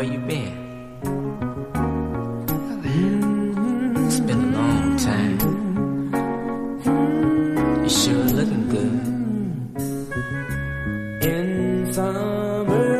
where you been? Mm-hmm. It's been a long time. You sure looking good. In summer.